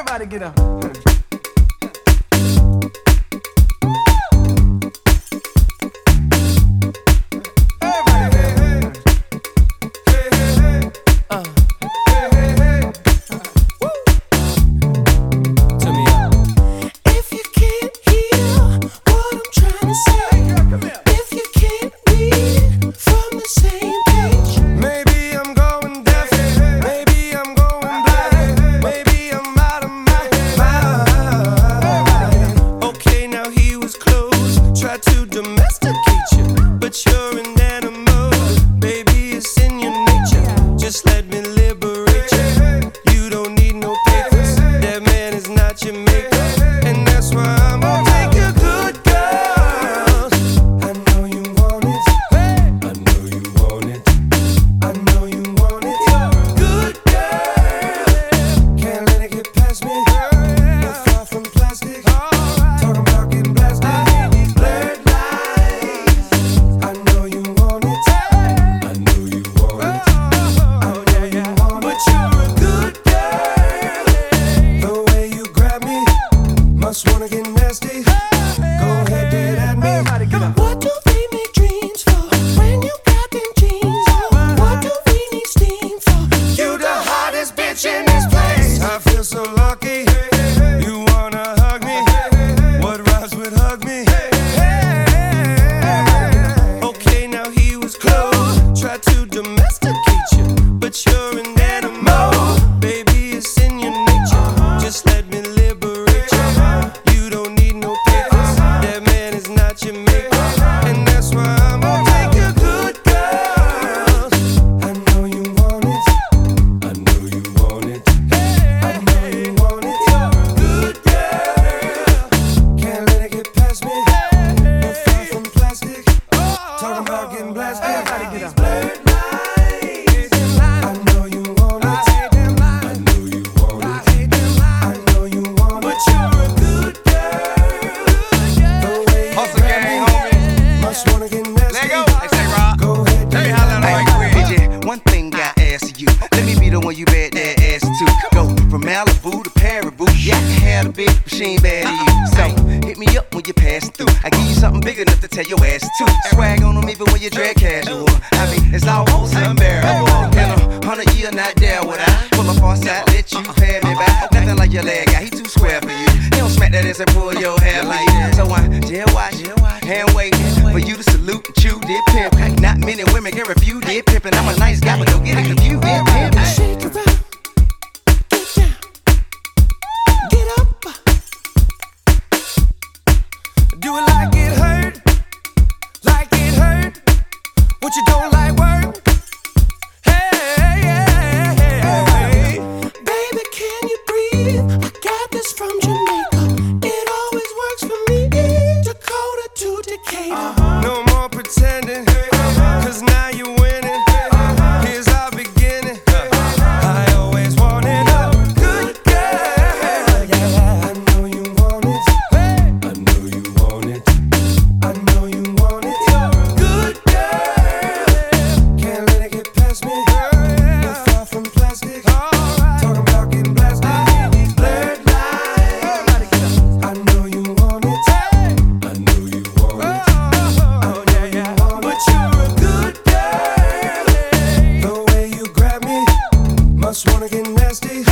Everybody get up. a bitch, but she ain't bad you. So hit me up when you pass through. I give you something big enough to tell your ass to. Swag on them even when you drag casual. I mean, it's almost unbearable. In a hundred year, not there would I pull a on side, let you pay me back. Nothing like your leg guy, he too square for you. He don't smack that ass and pull your hair like that. So I jail watch, hand wait for you to salute and chew dip pimp. Not many women can refuse dip pimpin'. I'm a nice guy, but don't get it confused. it up. What you don't like work? Just wanna get nasty.